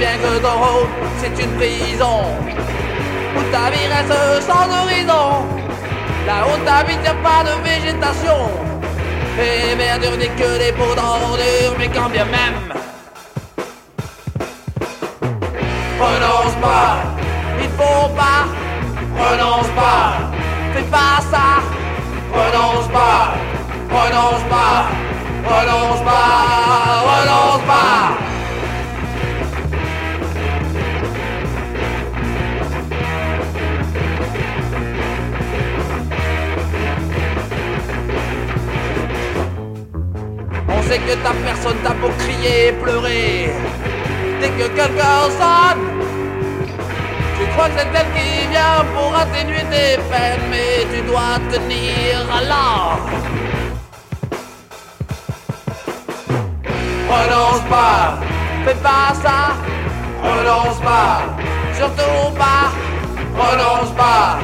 bien que ton rôle, c'est une prison où ta vie reste sans horizon. Là où vie tient pas de végétation. Et verdure n'est que des pots d'ordure, mais quand bien même. Renonce pas, il faut pas, renonce pas, fais pas ça, renonce pas, renonce pas, renonce pas, Sait que ta personne t'a beau crier et pleurer. Dès que quelqu'un sonne Tu crois que c'est elle qui vient pour atténuer tes peines Mais tu dois tenir alors Renonce pas, fais pas ça Renonce pas, surtout pas Renonce pas,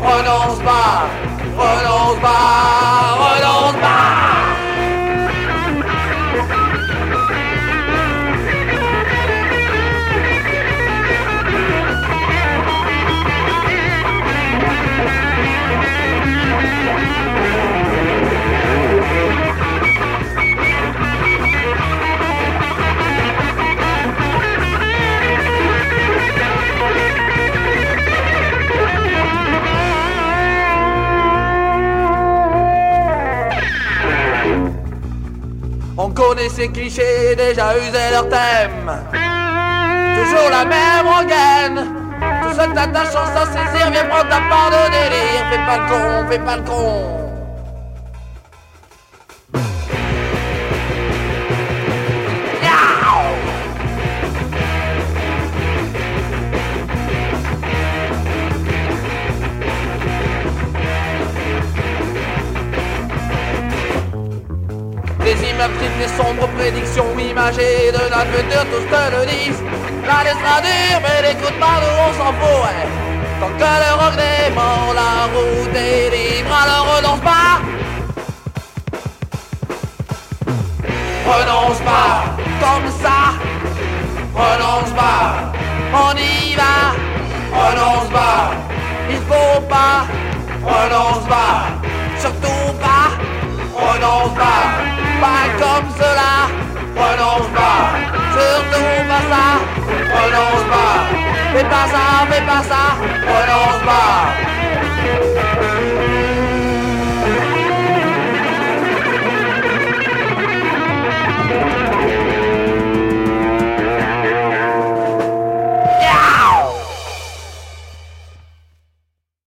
renonce pas Renonce pas, On connaît ces clichés, déjà usé leur thème. Toujours la même rengaine. Tout seul t'attachant sans saisir, viens prendre ta part de délire. Fais pas le con, fais pas le con. Types, des sombres prédictions imagées de futur, tous te le disent. La liste sera dure, mais coups de marteau, on s'en fout. Tant que le rock dément, la route est libre, alors renonce pas. Renonce pas, comme ça. Renonce pas, on y va. Renonce pas, il faut pas. Pas ça. Renonce pas, fais pas ça, fais pas ça. Renonce pas.